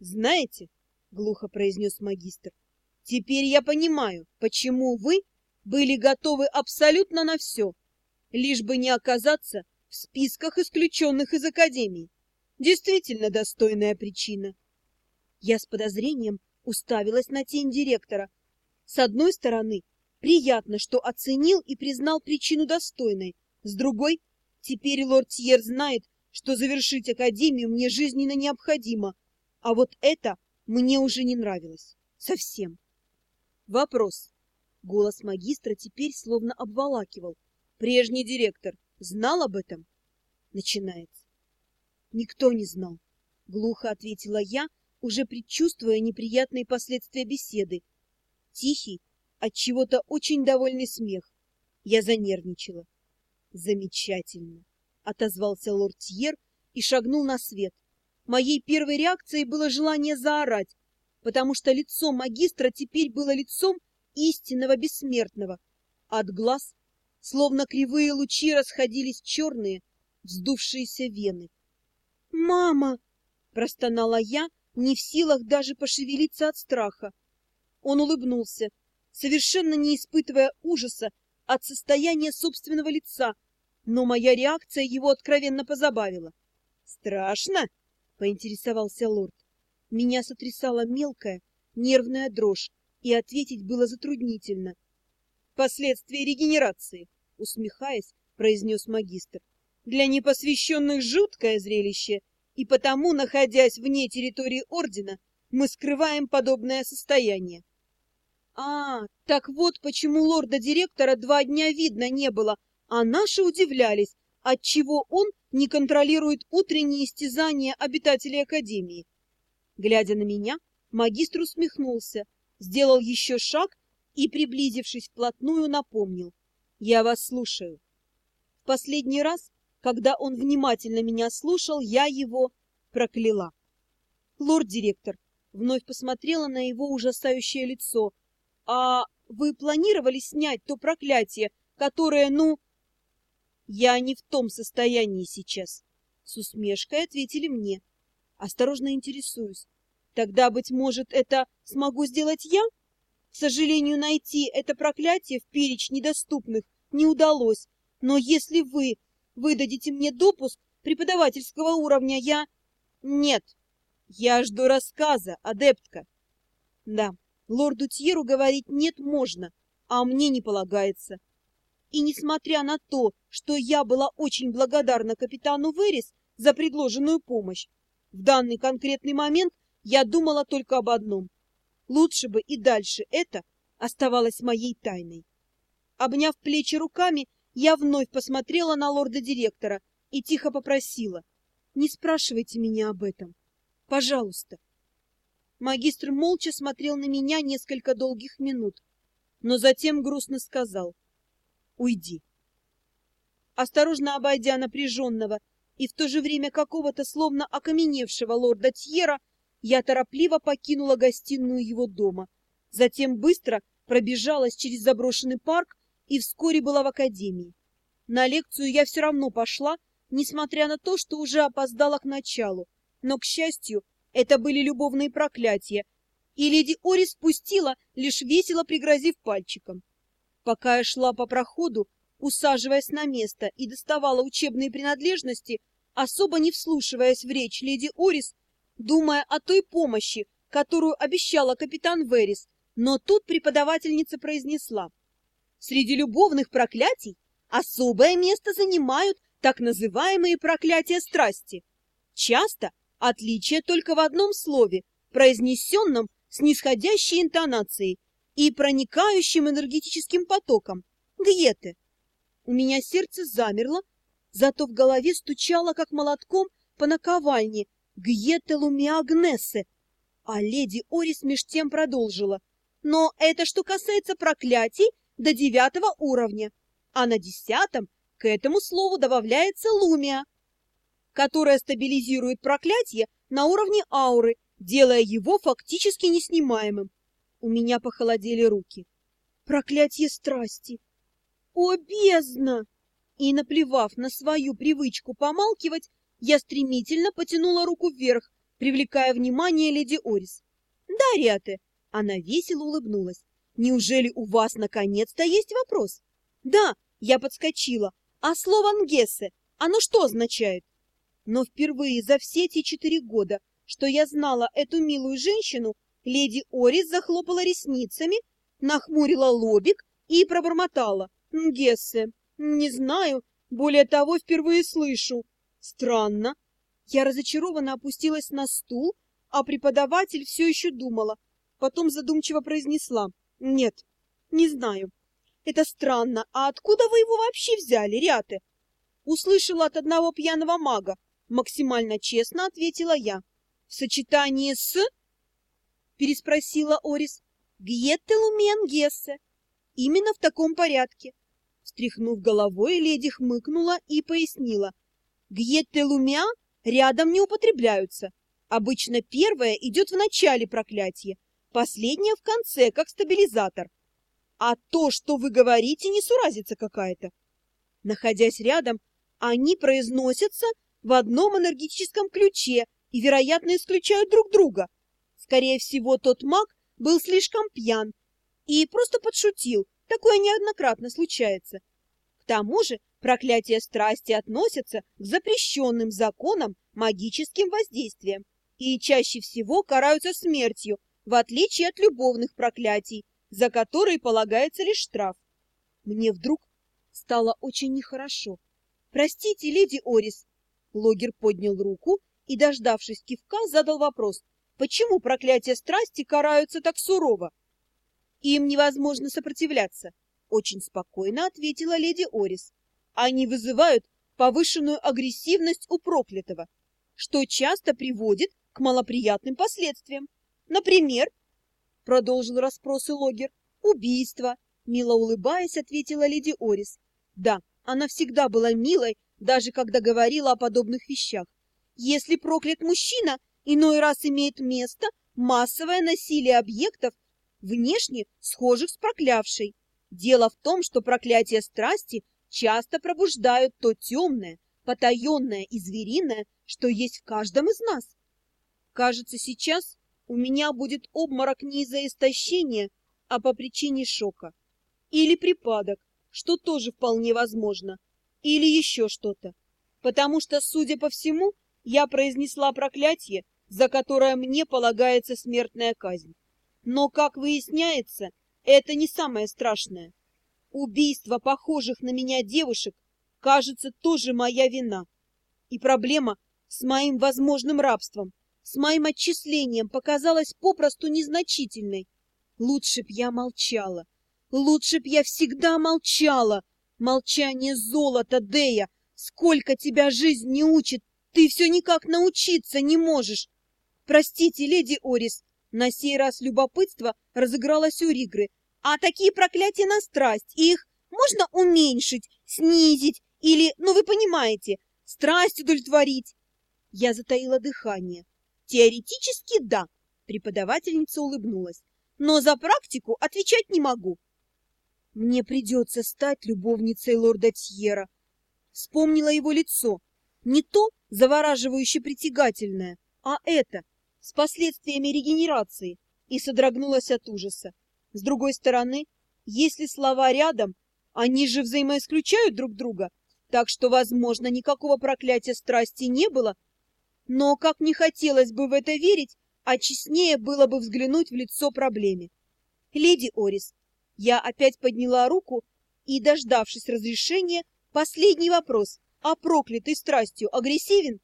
Знаете, — глухо произнес магистр, — теперь я понимаю, почему вы были готовы абсолютно на все, лишь бы не оказаться в списках исключенных из Академии. Действительно достойная причина. Я с подозрением уставилась на тень директора. С одной стороны, приятно, что оценил и признал причину достойной. С другой, теперь лорд Тьер знает, что завершить Академию мне жизненно необходимо. А вот это мне уже не нравилось. Совсем. Вопрос. Голос магистра теперь словно обволакивал. Прежний директор знал об этом? Начинается. Никто не знал. Глухо ответила я, уже предчувствуя неприятные последствия беседы. Тихий, от чего-то очень довольный смех. Я занервничала. Замечательно, отозвался лорд Тьер и шагнул на свет. Моей первой реакцией было желание заорать, потому что лицо магистра теперь было лицом истинного бессмертного. От глаз, словно кривые лучи, расходились черные, вздувшиеся вены. «Мама!» — простонала я, не в силах даже пошевелиться от страха. Он улыбнулся, совершенно не испытывая ужаса от состояния собственного лица, но моя реакция его откровенно позабавила. «Страшно?» — поинтересовался лорд. Меня сотрясала мелкая, нервная дрожь, и ответить было затруднительно. «Последствия регенерации», — усмехаясь, произнес магистр. «Для непосвященных жуткое зрелище — и потому, находясь вне территории Ордена, мы скрываем подобное состояние. А, так вот почему лорда-директора два дня видно не было, а наши удивлялись, отчего он не контролирует утренние истязания обитателей Академии. Глядя на меня, магистр усмехнулся, сделал еще шаг и, приблизившись вплотную, напомнил. «Я вас слушаю». В последний раз когда он внимательно меня слушал, я его прокляла. Лорд-директор вновь посмотрела на его ужасающее лицо. «А вы планировали снять то проклятие, которое, ну...» «Я не в том состоянии сейчас», — с усмешкой ответили мне. Осторожно интересуюсь. «Тогда, быть может, это смогу сделать я?» К сожалению, найти это проклятие в перечне недоступных не удалось, но если вы выдадите мне допуск преподавательского уровня, я... Нет, я жду рассказа, адептка. Да, лорду Тьеру говорить «нет» можно, а мне не полагается. И несмотря на то, что я была очень благодарна капитану Верис за предложенную помощь, в данный конкретный момент я думала только об одном. Лучше бы и дальше это оставалось моей тайной. Обняв плечи руками, я вновь посмотрела на лорда-директора и тихо попросила. «Не спрашивайте меня об этом. Пожалуйста». Магистр молча смотрел на меня несколько долгих минут, но затем грустно сказал. «Уйди». Осторожно обойдя напряженного и в то же время какого-то словно окаменевшего лорда Тьера, я торопливо покинула гостиную его дома, затем быстро пробежалась через заброшенный парк и вскоре была в академии. На лекцию я все равно пошла, несмотря на то, что уже опоздала к началу. Но, к счастью, это были любовные проклятия, и леди Ори спустила, лишь весело пригрозив пальчиком. Пока я шла по проходу, усаживаясь на место и доставала учебные принадлежности, особо не вслушиваясь в речь леди Орис, думая о той помощи, которую обещала капитан Верис, но тут преподавательница произнесла — Среди любовных проклятий особое место занимают так называемые проклятия страсти. Часто отличие только в одном слове, произнесенном с нисходящей интонацией и проникающим энергетическим потоком. Гьете. У меня сердце замерло, зато в голове стучало, как молотком по наковальне, Гьете Лумиагнессе. А леди Орис меж тем продолжила. Но это что касается проклятий, до девятого уровня, а на десятом к этому слову добавляется лумия, которая стабилизирует проклятие на уровне ауры, делая его фактически неснимаемым. У меня похолодели руки. Проклятие страсти! О, бездна! И, наплевав на свою привычку помалкивать, я стремительно потянула руку вверх, привлекая внимание леди Орис. Да, Риате, она весело улыбнулась. Неужели у вас наконец-то есть вопрос? Да, я подскочила. А слово «нгессе» оно что означает? Но впервые за все те четыре года, что я знала эту милую женщину, леди Орис захлопала ресницами, нахмурила лобик и пробормотала. «Нгессе, не знаю, более того, впервые слышу. Странно». Я разочарованно опустилась на стул, а преподаватель все еще думала. Потом задумчиво произнесла. Нет, не знаю. Это странно. А откуда вы его вообще взяли, Ряты? Услышала от одного пьяного мага. Максимально честно ответила я. В сочетании с... Переспросила Орис. Гьеттелумен Гессе. Именно в таком порядке. Встряхнув головой, леди хмыкнула и пояснила. Гьеттелумя рядом не употребляются. Обычно первое идет в начале проклятия, Последняя в конце, как стабилизатор. А то, что вы говорите, несуразица какая-то. Находясь рядом, они произносятся в одном энергетическом ключе и, вероятно, исключают друг друга. Скорее всего, тот маг был слишком пьян и просто подшутил. Такое неоднократно случается. К тому же проклятие страсти относятся к запрещенным законам магическим воздействиям и чаще всего караются смертью в отличие от любовных проклятий, за которые полагается лишь штраф. Мне вдруг стало очень нехорошо. «Простите, леди Орис!» Логер поднял руку и, дождавшись кивка, задал вопрос. «Почему проклятия страсти караются так сурово?» «Им невозможно сопротивляться», — очень спокойно ответила леди Орис. «Они вызывают повышенную агрессивность у проклятого, что часто приводит к малоприятным последствиям. Например, продолжил расспросы Логер, убийство, мило улыбаясь, ответила леди Орис. Да, она всегда была милой, даже когда говорила о подобных вещах. Если проклят мужчина, иной раз имеет место массовое насилие объектов, внешне схожих с проклявшей. Дело в том, что проклятия страсти часто пробуждают то темное, потаенное и звериное, что есть в каждом из нас. Кажется, сейчас у меня будет обморок не из-за истощения, а по причине шока. Или припадок, что тоже вполне возможно. Или еще что-то. Потому что, судя по всему, я произнесла проклятие, за которое мне полагается смертная казнь. Но, как выясняется, это не самое страшное. Убийство похожих на меня девушек, кажется, тоже моя вина. И проблема с моим возможным рабством – с моим отчислением показалась попросту незначительной. Лучше б я молчала. Лучше б я всегда молчала. Молчание золота, Дея. Сколько тебя жизнь не учит, ты все никак научиться не можешь. Простите, леди Орис, на сей раз любопытство разыгралось у Ригры. А такие проклятия на страсть, их можно уменьшить, снизить или, ну вы понимаете, страсть удовлетворить? Я затаила дыхание. Теоретически да, преподавательница улыбнулась, но за практику отвечать не могу. Мне придется стать любовницей лорда Тьера. Вспомнила его лицо. Не то завораживающе притягательное, а это, с последствиями регенерации, и содрогнулась от ужаса. С другой стороны, если слова рядом, они же взаимоисключают друг друга, так что, возможно, никакого проклятия страсти не было, но, как не хотелось бы в это верить, а честнее было бы взглянуть в лицо проблеме. «Леди Орис, я опять подняла руку и, дождавшись разрешения, последний вопрос. А проклятый страстью агрессивен?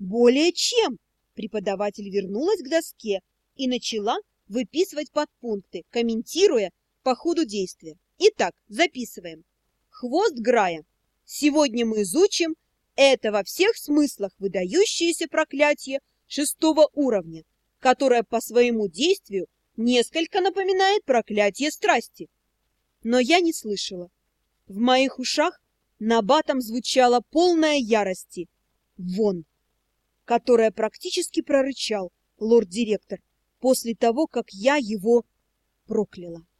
Более чем? Преподаватель вернулась к доске и начала выписывать подпункты, комментируя по ходу действия. Итак, записываем. Хвост Грая. Сегодня мы изучим это во всех смыслах выдающееся проклятие шестого уровня, которое по своему действию несколько напоминает проклятие страсти. Но я не слышала. В моих ушах набатом звучала полная ярости. Вон! Которая практически прорычал лорд-директор после того, как я его прокляла.